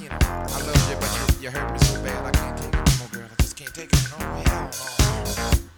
you know, I loved you, but you, you hurt me so bad. I can't take it no more, girl. I just can't take it no more. Hell no.